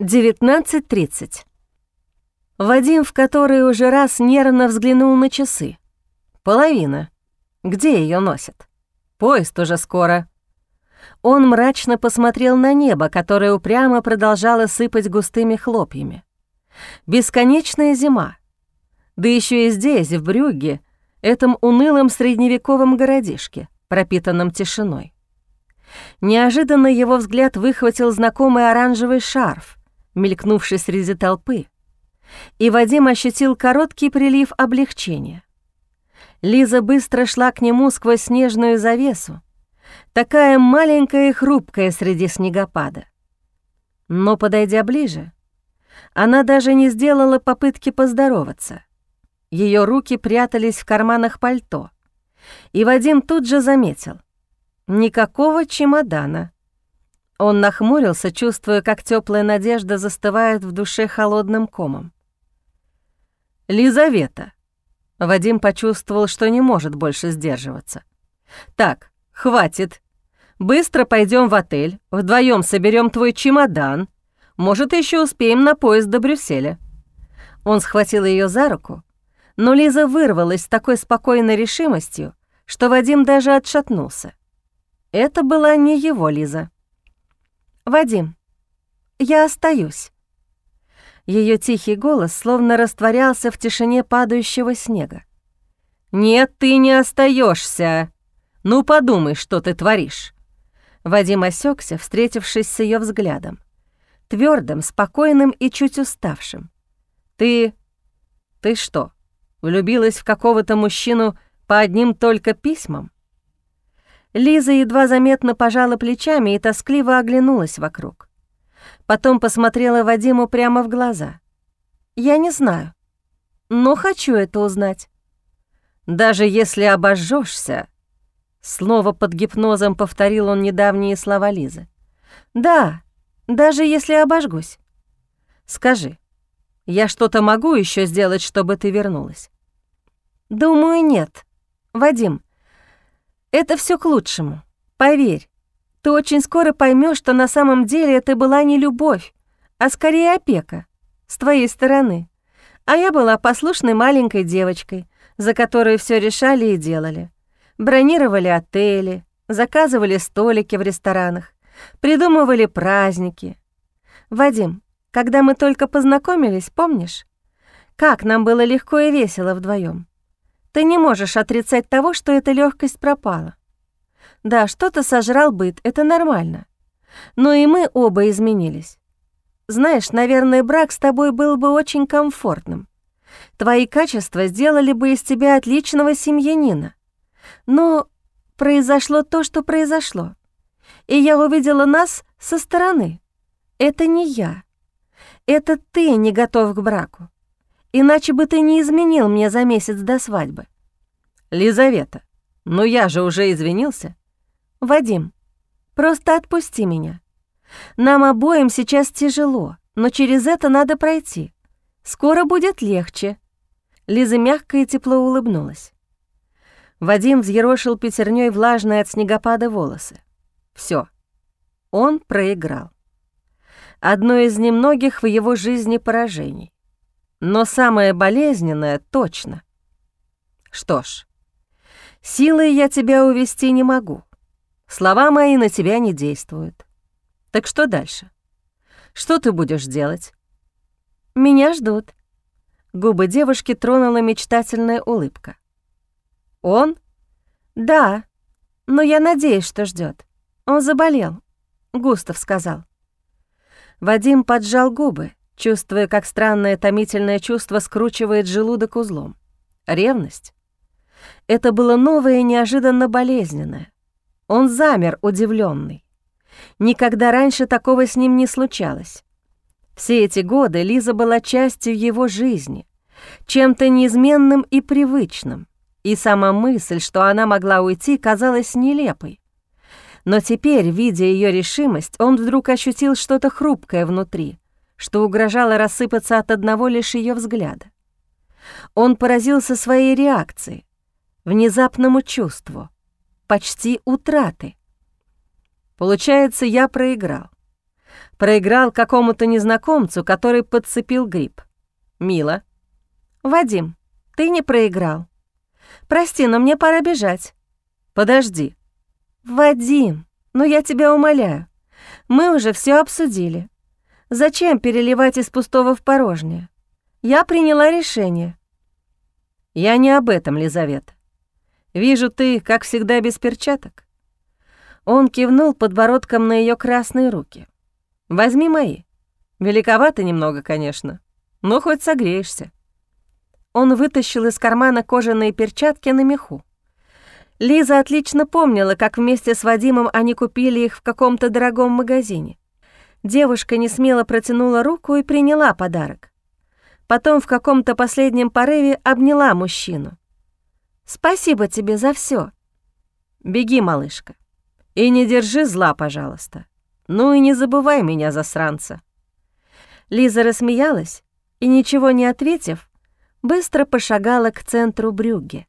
19.30. Вадим в который уже раз нервно взглянул на часы. Половина. Где ее носят? Поезд уже скоро. Он мрачно посмотрел на небо, которое упрямо продолжало сыпать густыми хлопьями. Бесконечная зима. Да еще и здесь, в Брюгге, этом унылом средневековом городишке, пропитанном тишиной. Неожиданно его взгляд выхватил знакомый оранжевый шарф, мелькнувший среди толпы, и Вадим ощутил короткий прилив облегчения. Лиза быстро шла к нему сквозь снежную завесу, такая маленькая и хрупкая среди снегопада. Но, подойдя ближе, она даже не сделала попытки поздороваться. Ее руки прятались в карманах пальто, и Вадим тут же заметил — никакого чемодана — он нахмурился, чувствуя, как теплая надежда застывает в душе холодным комом. «Лизавета». Вадим почувствовал, что не может больше сдерживаться. «Так, хватит. Быстро пойдем в отель, вдвоем соберем твой чемодан. Может, еще успеем на поезд до Брюсселя». Он схватил ее за руку, но Лиза вырвалась с такой спокойной решимостью, что Вадим даже отшатнулся. Это была не его Лиза. «Вадим, я остаюсь». Ее тихий голос словно растворялся в тишине падающего снега. «Нет, ты не остаешься. Ну подумай, что ты творишь». Вадим осекся, встретившись с ее взглядом. Твердым, спокойным и чуть уставшим. «Ты... ты что, влюбилась в какого-то мужчину по одним только письмам?» Лиза едва заметно пожала плечами и тоскливо оглянулась вокруг. Потом посмотрела Вадиму прямо в глаза. «Я не знаю, но хочу это узнать». «Даже если обожжешься, Снова под гипнозом повторил он недавние слова Лизы. «Да, даже если обожгусь. Скажи, я что-то могу еще сделать, чтобы ты вернулась?» «Думаю, нет. Вадим, это все к лучшему. Поверь, ты очень скоро поймешь, что на самом деле это была не любовь, а скорее опека с твоей стороны. А я была послушной маленькой девочкой, за которой все решали и делали. Бронировали отели, заказывали столики в ресторанах, придумывали праздники. Вадим, когда мы только познакомились, помнишь? Как нам было легко и весело вдвоем. Ты не можешь отрицать того, что эта легкость пропала. Да, что-то сожрал быт, это нормально. Но и мы оба изменились. Знаешь, наверное, брак с тобой был бы очень комфортным. Твои качества сделали бы из тебя отличного семьянина. Но произошло то, что произошло. И я увидела нас со стороны. Это не я. Это ты не готов к браку. Иначе бы ты не изменил мне за месяц до свадьбы. Лизавета, ну я же уже извинился. Вадим, просто отпусти меня. Нам обоим сейчас тяжело, но через это надо пройти. Скоро будет легче. Лиза мягко и тепло улыбнулась. Вадим взъерошил пятерней влажные от снегопада волосы. Все, он проиграл. Одно из немногих в его жизни поражений. Но самое болезненное точно. Что ж, силой я тебя увести не могу. Слова мои на тебя не действуют. Так что дальше? Что ты будешь делать? Меня ждут. Губы девушки тронула мечтательная улыбка. Он? Да, но я надеюсь, что ждет. Он заболел, Густав сказал. Вадим поджал губы, чувствуя, как странное томительное чувство скручивает желудок узлом. Ревность. Это было новое и неожиданно болезненное. Он замер, удивленный. Никогда раньше такого с ним не случалось. Все эти годы Лиза была частью его жизни, чем-то неизменным и привычным, и сама мысль, что она могла уйти, казалась нелепой. Но теперь, видя ее решимость, он вдруг ощутил что-то хрупкое внутри — что угрожало рассыпаться от одного лишь ее взгляда. Он поразился своей реакцией, внезапному чувству, почти утраты. Получается, я проиграл. Проиграл какому-то незнакомцу, который подцепил грипп. Мила. Вадим, ты не проиграл. Прости, но мне пора бежать. Подожди. Вадим, ну я тебя умоляю. Мы уже все обсудили. Зачем переливать из пустого в порожнее? Я приняла решение. Я не об этом, Лизавета. Вижу, ты, как всегда, без перчаток. Он кивнул подбородком на ее красные руки. Возьми мои. Великовато немного, конечно, но хоть согреешься. Он вытащил из кармана кожаные перчатки на меху. Лиза отлично помнила, как вместе с Вадимом они купили их в каком-то дорогом магазине. Девушка не смело протянула руку и приняла подарок. Потом в каком-то последнем порыве обняла мужчину. «Спасибо тебе за все. Беги, малышка. И не держи зла, пожалуйста. Ну и не забывай меня, засранца». Лиза рассмеялась и, ничего не ответив, быстро пошагала к центру Брюгге.